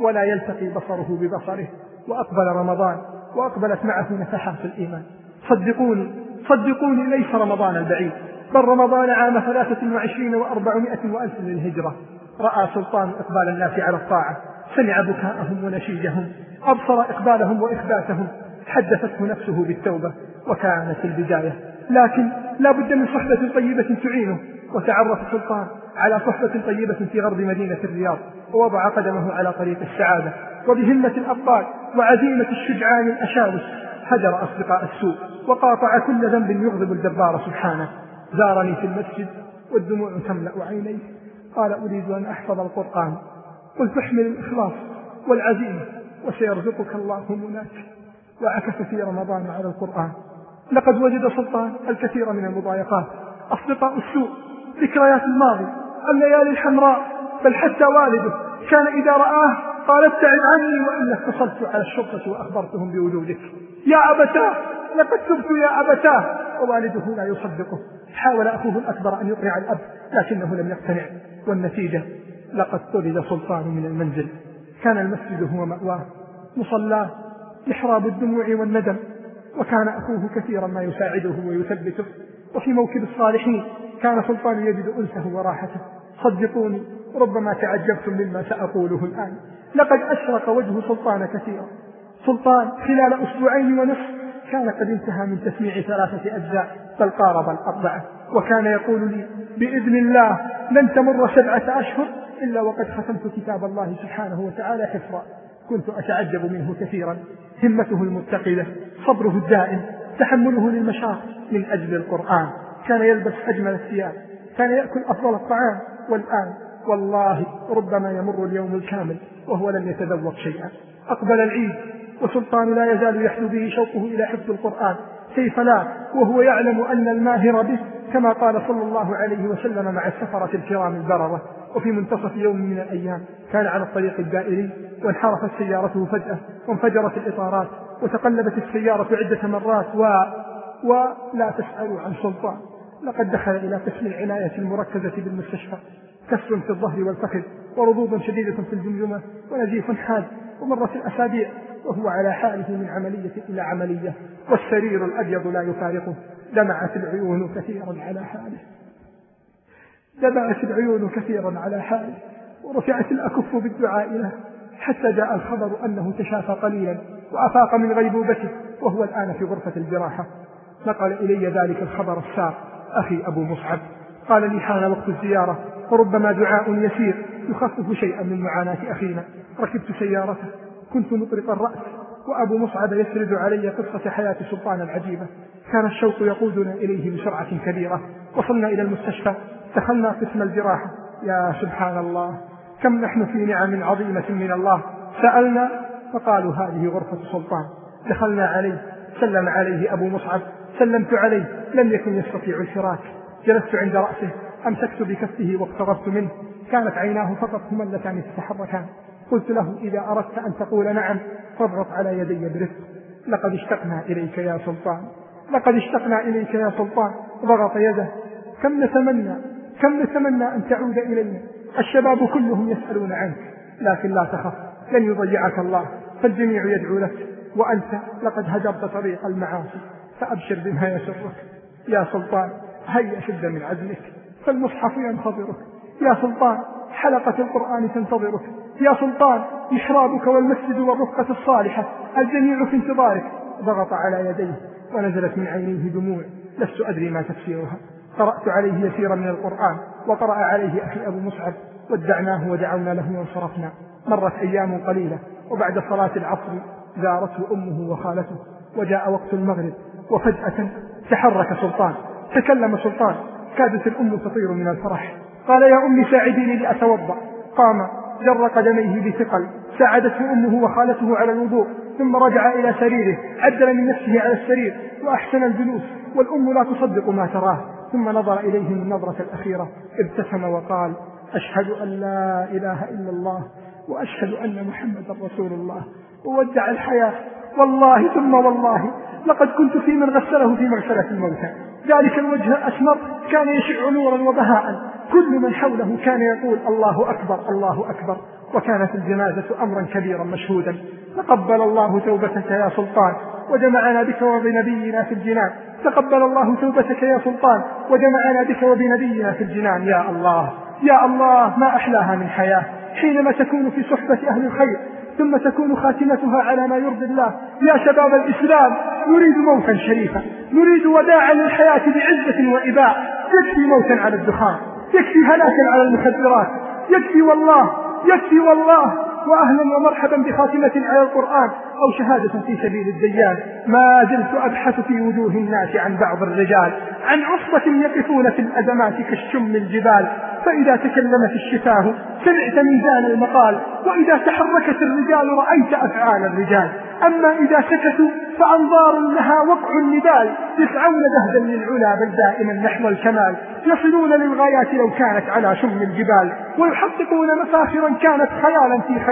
ولا يلتقي بصره ببصره. وأقبل رمضان وأقبلت معه نفحات الإيمان. صدقوني صدقوني ليس رمضان البعيد بل رمضان عام ثلاثة وعشرين وأربعمائة وألف للهجرة. رأى سلطان إقبال الناس على الطاعة سمع بكاءهم ونشيجهم أبصر إقبالهم وإخباتهم. حدثته نفسه بالتوبة وكانت البداية. لكن لا بد من صحبة طيبة تعينه. وتعرف سلطان على صحبة طيبة في غرب مدينة الرياض. ووضع قدمه على طريق السعادة. وبهمة الأبطال وعزيمة الشجعان الأشاوس هجر أصدقاء السوء. وقاطع كل ذنب يغضب الجبار سبحانه. زارني في المسجد والدموع تملأ عينيه قال أريد أن أحفظ القرآن. قلت احمل الإخلاص والعزيمة وسيرزقك الله هناك. وعكف في رمضان على القرآن. لقد وجد سلطان الكثير من المضايقات. أصدقاء السوء ذكريات الماضي الليالي الحمراء. بل حتى والده كان إذا رآه قال ابتعد عني وإلا اتصلت على الشرطة وأخبرتهم بوجودك. يا أبتاه لقد تبت يا أبتاه. ووالده لا يصدقه. حاول أخوه الأكبر أن يقنع الأب لكنه لم يقتنع. والنتيجة لقد طرد سلطان من المنزل. كان المسجد هو مأواه. مصلاه محراب الدموع والندم وكان أخوه كثيرا ما يساعده ويثبته. وفي موكب الصالحين كان سلطان يجد أنسه وراحته. صدقوني ربما تعجبتم مما سأقوله الآن. لقد أشرق وجه سلطان كثيرا. سلطان خلال أسبوعين ونصف كان قد انتهى من تسميع ثلاثة أجزاء بل قارب الأربعة. وكان يقول لي بإذن الله لن تمر سبعة أشهر إلا وقد ختمت كتاب الله سبحانه وتعالى حفظا كنت أتعجب منه كثيرا. همته المتقدة صبره الدائم تحمله للمشاق من أجل القرآن. كان يلبس أجمل الثياب كان يأكل أفضل الطعام. والآن والله ربما يمر اليوم الكامل وهو لم يتذوق شيئا. أقبل العيد وسلطان لا يزال يحلو به شوقه إلى حفظ القرآن. كيف لا؟ وهو يعلم أن الماهر به كما قال صلى الله عليه وسلم مع السفرة الكرام البررة. وفي منتصف يوم من الأيام كان على الطريق الدائري وانحرفت سيارته فجأة وانفجرت الإطارات وتقلبت السيارة عدة مرات و ولا تسألوا عن سلطان. لقد دخل إلى قسم العناية المركزة بالمستشفى. كسر في الظهر والفخذ ورضوض شديدة في الجمجمة ونزيف حاد ومرت الأسابيع وهو على حاله من عملية إلى عملية والسرير الأبيض لا يفارقه. دمعت العيون كثيرا على حاله. دمعت العيون كثيرا على حاله ورفعت الأكف بالدعاء له حتى جاء الخبر أنه تشافى قليلا وأفاق من غيبوبته وهو الآن في غرفة الجراحة. نقل إلي ذلك الخبر السار أخي أبو مصعب. قال لي حان وقت الزيارة وربما دعاء يسير يخفف شيئا من معاناة أخينا. ركبت سيارته كنت مطرق الرأس وأبو مصعب يسرد علي قصة حياة سلطان العجيبة. كان الشوق يقودنا إليه بسرعة كبيرة. وصلنا إلى المستشفى. دخلنا قسم الجراحة. يا سبحان الله كم نحن في نعم عظيمة من الله. سألنا فقالوا هذه غرفة سلطان. دخلنا عليه سلم عليه أبو مصعب. سلمت عليه لم يكن يستطيع الفراك جلست عند رأسه أمسكت بكفه واقتربت منه. كانت عيناه فقط هما اللتان تتحركان قلت له إذا أردت أن تقول نعم فاضغط على يدي برفق لقد اشتقنا إليك يا سلطان. لقد اشتقنا إليك يا سلطان. ضغط يده. كم نتمنى كم نتمنى أن تعود إلينا؟ الشباب كلهم يسألون عنك لكن لا تخف لن يضيعك الله فالجميع يدعو لك وأنت لقد هجرت طريق المعاصي فأبشر بما يسرك. يا سلطان هيا شد من عزمك فالمصحف ينتظرك. يا سلطان حلقة القرآن تنتظرك. يا سلطان محرابك والمسجد والرفقة الصالحة الجميع في انتظارك. ضغط على يديه ونزلت من عينيه دموع. لست أدري ما تفسيرها. قرأت عليه يسيرا من القرآن وقرأ عليه أخي أبو مصعب ودعناه ودعونا له وانصرفنا. مرت أيام قليلة وبعد صلاة العصر زارته أمه وخالته وجاء وقت المغرب وفجأة تحرك سلطان تكلم سلطان كادت الأم تطير من الفرح. قال يا أمي ساعديني لأتوضأ. قام جر قدميه بثقل. ساعدته أمه وخالته على الوضوء ثم رجع إلى سريره عدل من نفسه على السرير وأحسن الجلوس والأم لا تصدق ما تراه. ثم نظر إليهم النظرة الأخيرة ابتسم وقال أشهد أن لا إله إلا الله وأشهد أن محمدا رسول الله. وودع الحياة. والله ثم والله لقد كنت في من غسله في مغسلة الموتى. ذلك الوجه الأسمر كان يشع نورا وبهاء. كل من حوله كان يقول الله أكبر الله أكبر. وكانت الجنازة أمرا كبيرا مشهودا. تقبل الله توبتك يا سلطان. وجمعنا بك وبنبينا في الجنان. تقبل الله توبتك يا سلطان. وجمعنا بك وبنبينا في الجنان. يا الله يا الله ما أحلاها من حياة. حينما تكون في صحبة أهل الخير ثم تكون خاتمتها على ما يرضي الله. يا شباب الإسلام نريد موتا شريفا. نريد وداعا للحياة بعزة وإباء. يكفي موتا على الدخان. يكفي هلاكا على المخدرات. يكفي والله يكفي والله. وأهلا ومرحبا بخاتمة على القرآن أو شهادة في سبيل الديان. ما زلت أبحث في وجوه الناس عن بعض الرجال عن عصبة يقفون في الأزمات كالشم الجبال. فإذا تكلمت الشفاه سمعت ميزان المقال. وإذا تحركت الرجال رأيت أفعال الرجال. أما إذا سكتوا فأنظار لها وقع النبال يسعون دهدا للعلا بل دائما نحو الكمال. يصلون للغايات لو كانت على شم الجبال. ويحققون مفاخرا كانت خيالا في خيال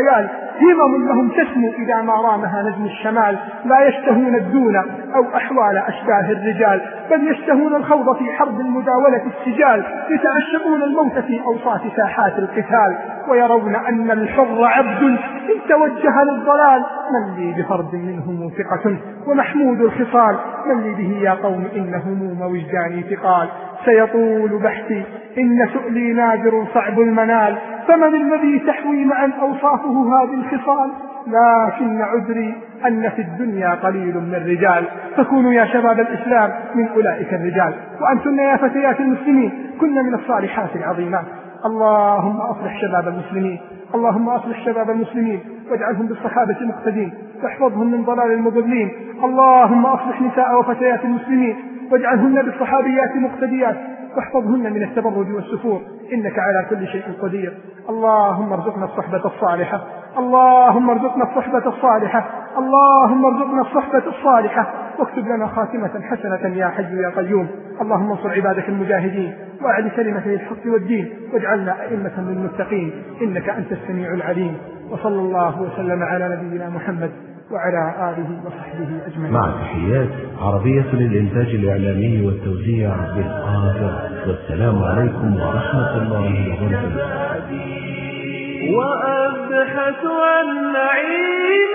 همم لهم تسمو إذا ما رامها نجم الشمال. لا يشتهون الدون أو أحوال أشباه الرجال بل يشتهون الخوض في حرب المداولة السجال يتعشقون الموت في أوساط ساحات القتال ويرون أن الحر عبد إن توجه للضلال من لي بفرد منهم ثقة ومحمود الخصال من لي به يا قوم إن هموم وجداني ثقال. سيطول بحثي إن سؤلي نادر صعب المنال. فمن الذي تحوي معا أوصافه هذه الخصال؟ لكن عذري أن في الدنيا قليل من الرجال فكونوا يا شباب الإسلام من أولئك الرجال. وأنتن يا فتيات المسلمين كن من الصالحات العظيمات. اللهم أصلح شباب المسلمين. اللهم أصلح شباب المسلمين واجعلهم بالصحابة مقتدين واحفظهم من ضلال المضلين. اللهم أصلح نساء وفتيات المسلمين واجعلهن بالصحابيات مقتديات واحفظهن من التبرج والسفور إنك على كل شيء قدير. اللهم ارزقنا الصحبة الصالحة. اللهم ارزقنا الصحبة الصالحة اللهم ارزقنا الصحبة الصالحة. واكتب لنا خاتمة حسنة يا حي يا قيوم. اللهم انصر عبادك المجاهدين واعل كلمتي الحق والدين واجعلنا أئمة من المتقين إنك أنت السميع العليم. وصلى الله وسلم على نبينا محمد وعلى آله وصحبه أجمعين. مع تحيات عربية للإنتاج الإعلامي والتوزيع بالقاهرة والسلام عليكم ورحمة الله وبركاته. وأبحث عن نعيم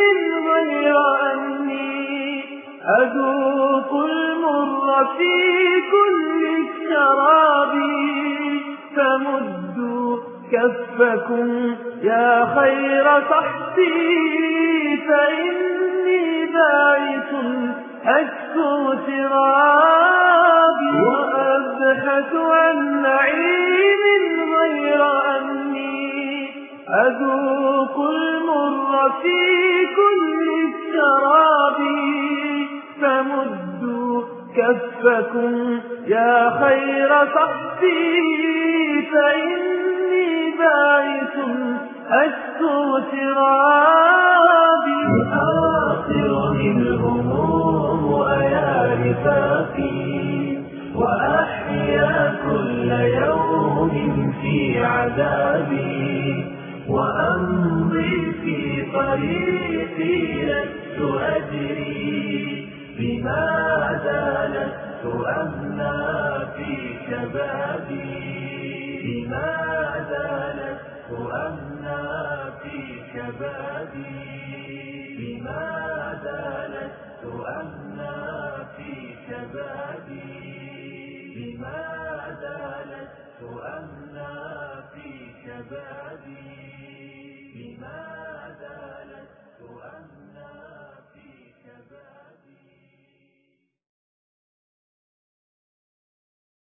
غير أني أذوق المر في كل الشراب فمدوا كفكم يا خير صحبي فإني باعث أشكو سرابي. وأبحث عن نعيم غير أذوق المر في كل الشراب فمدوا كفكم يا خير صحبي فإني باعث أشكو سرابي. آخرني الهموم أيا رفاقي وأحيا كل يوم في عذابي. وأمضي في طريقي لست أدري بماذا لست أمنى في شبابي. بماذا لست أمنى في شبابي. بماذا لست أمنى في شبابي. بماذا لست أمنى في شبابي.